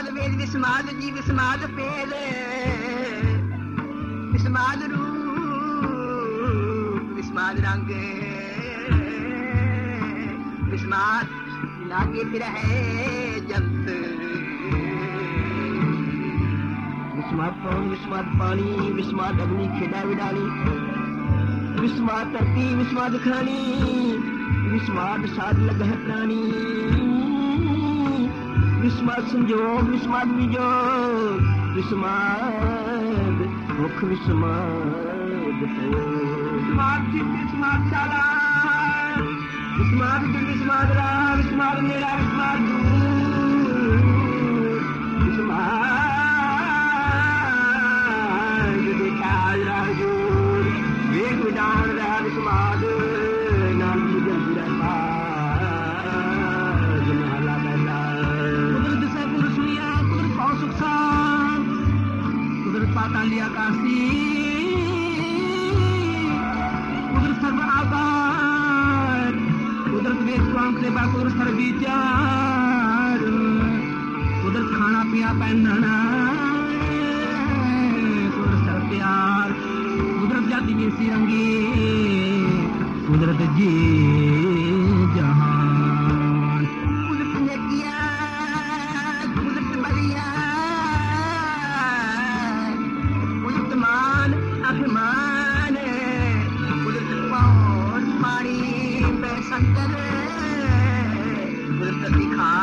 विस्माद वेद विस्माद जी विस्माद पेल। विस्माद रूप विस्माद रंग। विस्माद लागे फिर है जंत। विस्मात पवन विस्मात पानी विस्मात अग्नि खेडा विडाली। विस्मात धरती विस्मात खानी विस्मात साध लग प्राणी। विस्मात संजोग विस्मात विजोग विस्मात मुख विस्मात विस्माद चित विस्माद शाला विस्माद दिल विस्माद राह विस्माद मेरा विस्माद दूर विस्माद देखा राह दूर कुदरत पाताली आकाशी कुदरत सर्व आकार कुदरत वेद स्वांग से बा कुदरत सर्व विचार। कुदरत खाना पिया पहनना कुदरत सर्व प्यार। कुदरत जाति में सिरंगी जी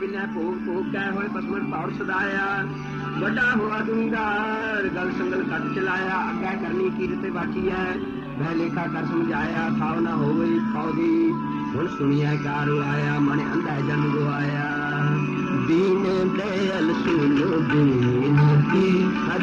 पिन्या को को क्या हो बसमन सदाया। बड़ा हुआ गल संगल कट चलाया। करनी की रिते बाकी है। मैं लेखा कर समझाया था ना हो गई हूँ सुनिया कार आया मन अंधा जन दीन दयाल सुनो दीन की, हर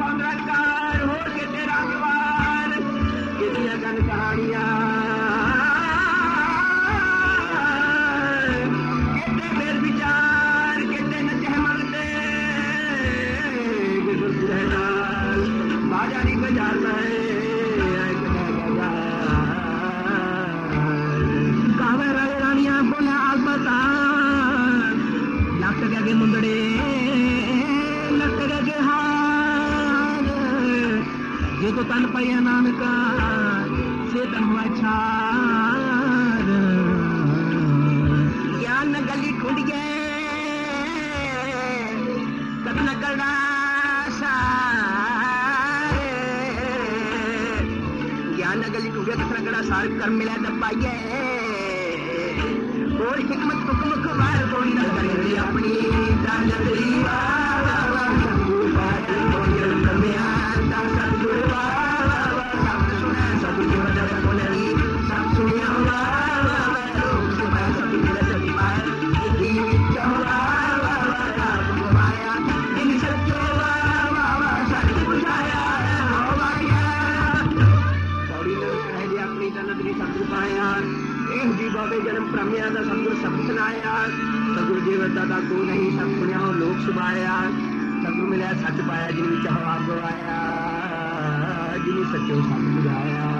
सौंदरकार हो के तेरा अखबार किसी अगन कहानियाँ Payananakar, Siddhamachar. Yan Gali Kundiye, Tatnagarasar. Yan Gali Kundiye, Tatnagarasar, Karmila Dapaye. और हिकमत हुक्म खबार कोई न करे अपनी दानत रीवा ब्रह्मयादा सतगुरु सपन आया सतगुरु जी दादा को नहीं सपनिया लोक सुभाया सतगुरु मिला सच पाया जिन विच हवा गवाया जिन सचो सत बुझाया